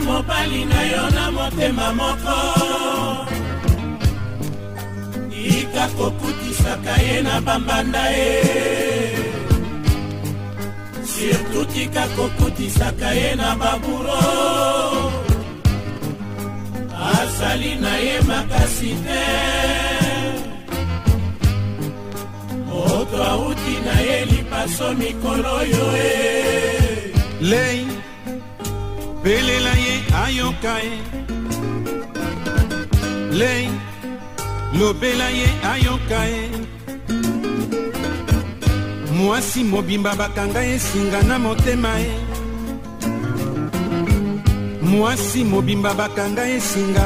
ata mobali na yo na motema moko ika kokutisaka ye na bambanda ye surtout tika kokutisaka ye na baburo azali na ye makasi te moto awuti na ye lipaso mikolo yo e lei pelela ayoka ye lei lobela ye ayoka ye mwasi mobimba bakanga ye singa na motema ye mwasi mobimba bakanga ye singa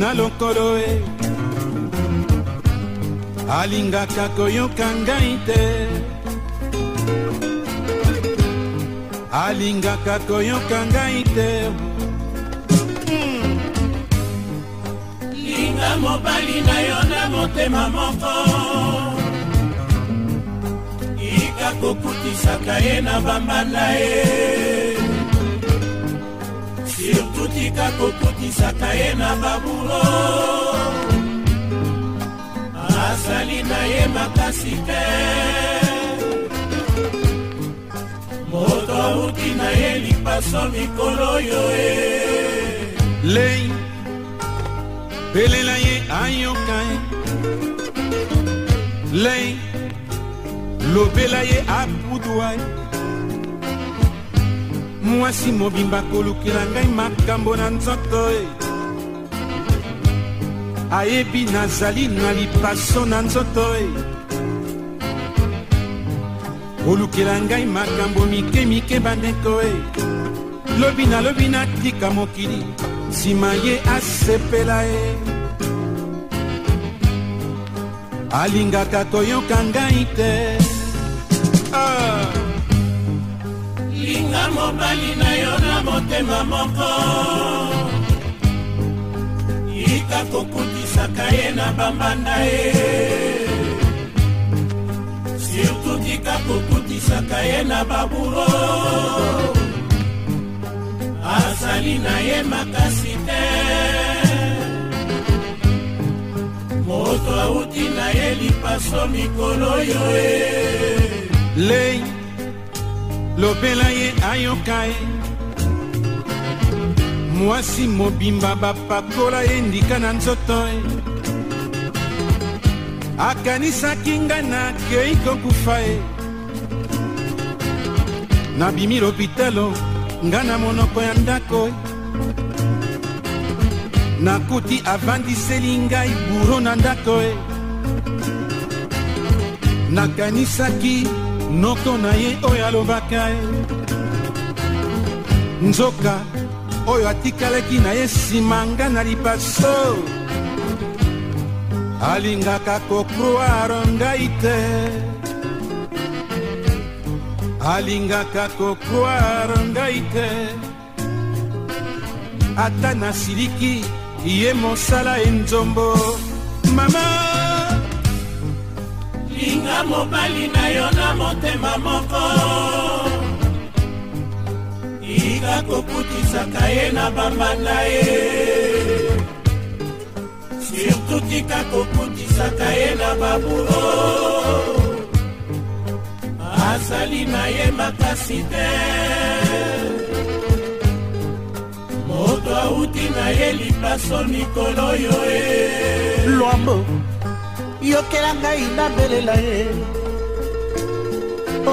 na lokolo ye alingaka koyoka ngai te alingaka koyoka ngai te nanga mobali na yo na motema moko ika kokutisaka ye na bambanda ye sirtutika kokutisaka ye na babulo azali na ye makasi te moto auti na ye lipaso mikolo yo e lei belela ye ayoka ye lei lobela ye apudwa ye mwasi mobimba kolukela ngai makambo na nzoto ye ayebi nazali na lipaso na nzoto ye kolukela ngai makambo mike mike bandeko ye lobi nalobi natika mokili nsima ye asepela ye alingaka koyoka ngai te ah. linga mobali na yo na motema moko yika kokutisaka ye na bambanda ye surtout tika kokutisaka ye na baburo azali na ye makasi te moto awuti na ye lipaso mikolo yo e lei lobela ye ayoka ye mwasi mobimba bapakola ye ndika na nzoto ye akanisaki ngai nakei kokufa ye nabimi lopitalo nga na monoko ya ndako nakuti avandiseli ngai buro na ndako e nakanisaki noko na ye oyo alobaka e nzoka oyo atikalaki na ye nsima nga na libaso alingaka kokroire ngai te alingaka kokroire ngai te ata nasiliki ye mosala enzombo mama linga mobali na yo na motema moko ika kokutisaka ye na bambanda ye surtout tika kokutisaka ye na baburo asali na ye makasi te moto awuti na ye lipaso mikolo yo e lwambo yokela ngai nabelela ye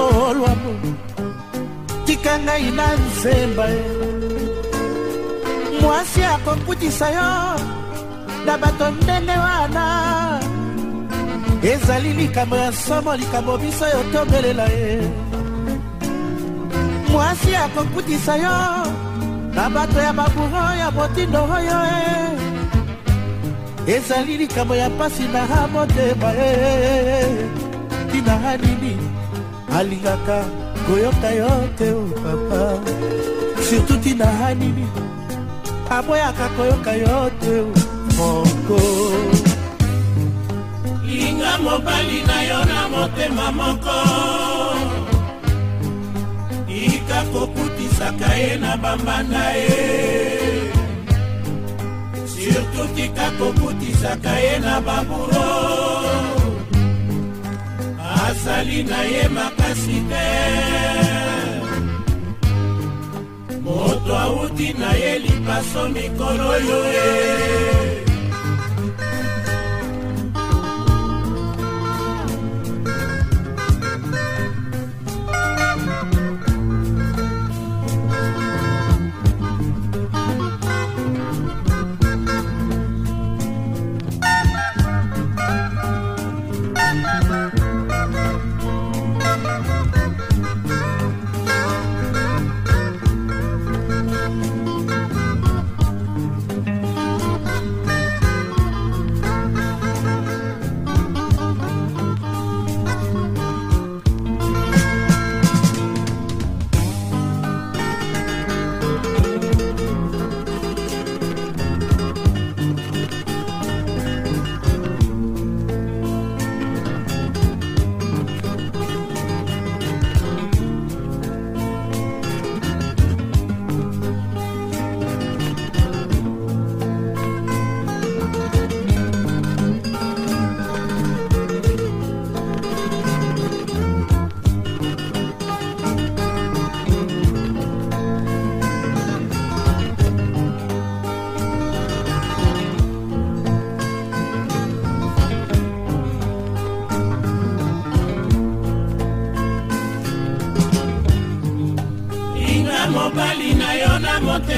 o oh, lwambo tika ngai na nzemba ye mwasi akokutisa yo na bato ndenge wana ezali likambo ya somo likambo biso yo tobelela ye mwasi akokutisa yo na bato ya baburo ya motindo oyo e ezali likambo ya mpasi na ha motema e ntina ha nini alingaka koyoka yo te o oh papa surtout ntina ha nini aboyaka koyoka yo te oh moko linga mobali na yo na motema moko tika kokutisaka ye na bambanda ye surtout tika kokutisaka ye na baburo azali na ye makasi te moto awuti na ye lipaso mikolo yo ye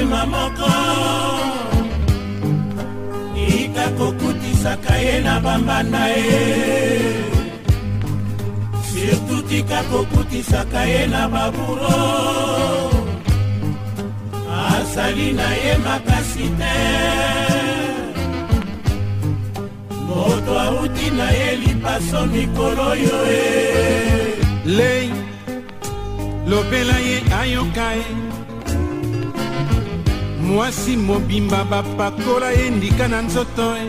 motema moko ika kokutisaka ye na bambanda ye surtout tika kokutisaka ye na baburo azali na ye makasi te moto awuti na ye lipaso mikolo yo e lei lobela ye ayo mwasi mobimba bapakola ye ndika na nzoto e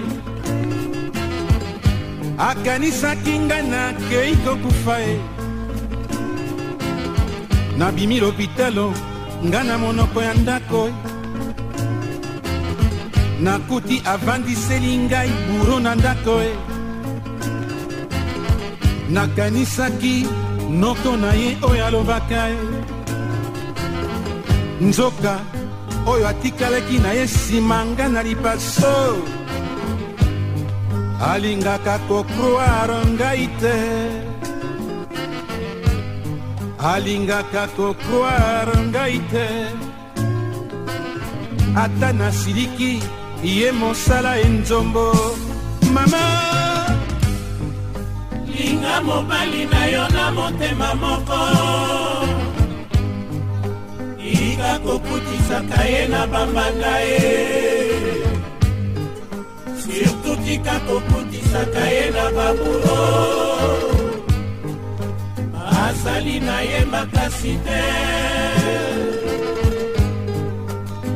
akanisaki ngai nakei kokufa e nabimi lopitalo ngai na monoko ya ndako e nakuti avandiseli ngai buro na ndako e nakanisaki noko na ye oyo alobaka e nzoka oyo atikalaki na ye nsima nga na lipaso alingaka kokroire ngai te alingaka kokroire ngai te ata nasiliki ye mosala enzombo mama linga mobali na yo na motema moko alinga kokutisaka ye na bambanda ye surtout tika kokutisaka ye na baburo azali na ye makasi te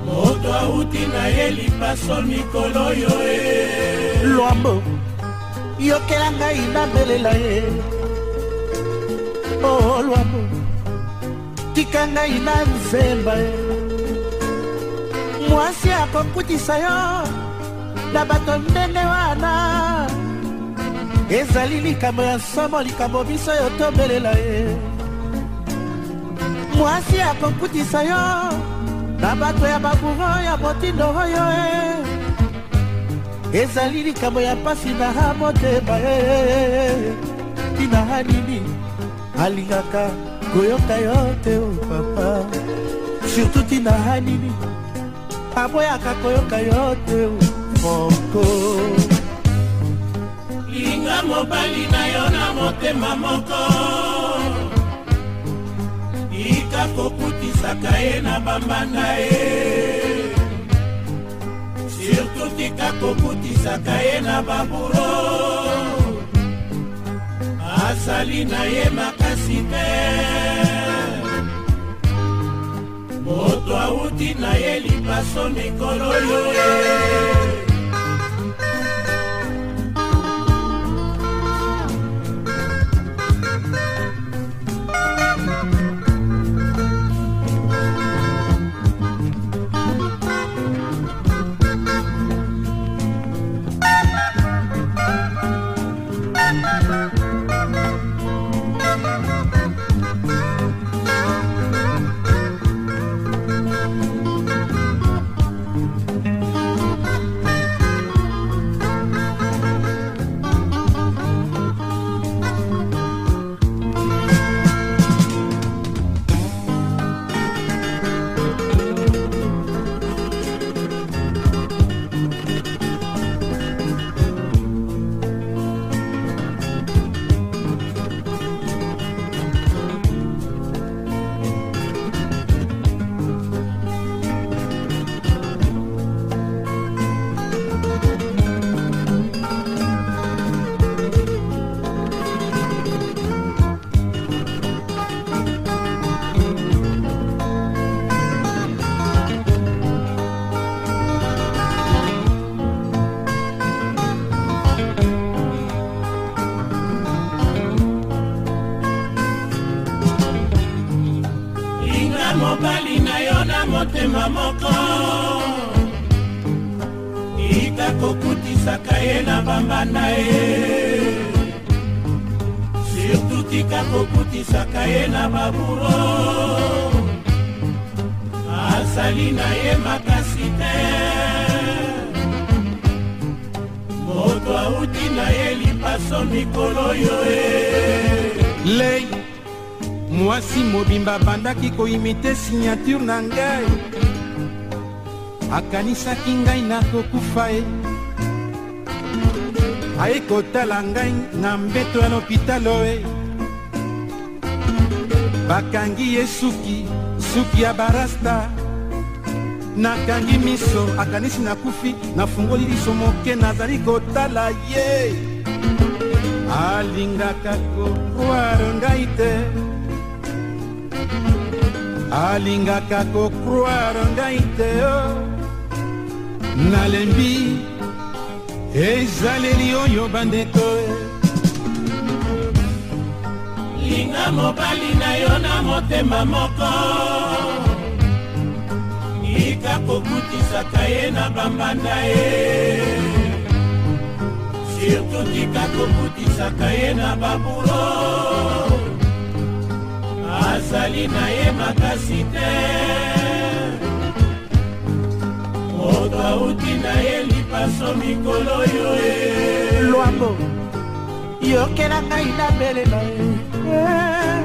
moto awuti na ye lipaso mikolo yo e lwambo yokela ngai nabelela ye o oh, lwambo tika ngai na nzemba mwasi akokutisa yo na bato ndenge wana ezali likambo ya nsomo likambo biso oyo tobelela ye mwasi akokutisa yo na bato ya baburo ya motindo oyo e ezali likambo ya mpasi na ha motema e tina ha nini alingaka koyoka yo te o papa surtout ntina hanini aboyaka koyoka yo te o moko linga mobali na yo na motema moko ika kokutisaka ye na bambanda ye surtout tika kokutisaka ye na baburo asali na ye makasi te moto awuti na ye lipaso mikolo yo kobebisaka ye na bambanda ye surtout tika kokutisaka ye na baburo asali na ye makasi te moto auti na ye lipaso mikolo oyo e lei mwasi mobimba bandaki koimite signature na ngai akanisaki ngai nakokufa ye ayi kotala ngai na mbeto ya lopitalo e bakangi ye suki suki ya barasta nakangi miso akanisi nakufi nafungoli liso moke nazali kotala ye alingaka kokroire ngai te alingaka kokroire ngai te o oh. nalembi ezaleli oyo bandeko linga mobali na yo na motema moko ika kokutisaka ye na bambanda ye surtout tika kokutisaka ye na baburo azali na ye makasi te moto auti na ye paso mikolo yo e. lwambo yokela ngai nabelela eh,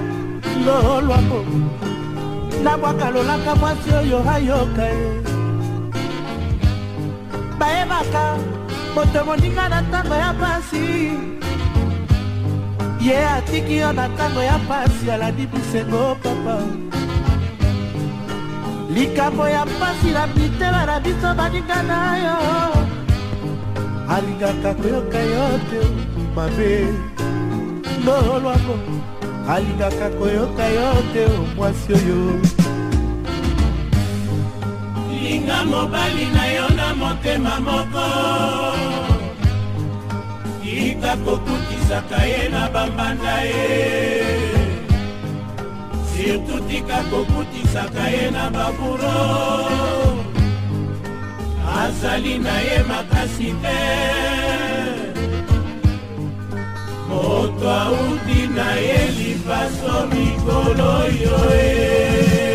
lo lwambo nabwaka lolaka mwasi oyo ayoka ye bayebaka moto moninga na ntango ya pasi ye atiki yo na ntango ya pasi aladi bisengo papa likambo ya pasi na bitela na biso baninga na yo alingaka koyoka yo te mabe ndolwako alingaka koyoka yo te mwasi oyo linga mobali na yo na motema moko tika kokutisaka ye na bambanda ye sirtu tika kokutisaka ye na baburo azali na ye makasi te moto auti na ye libaso mikolo yo e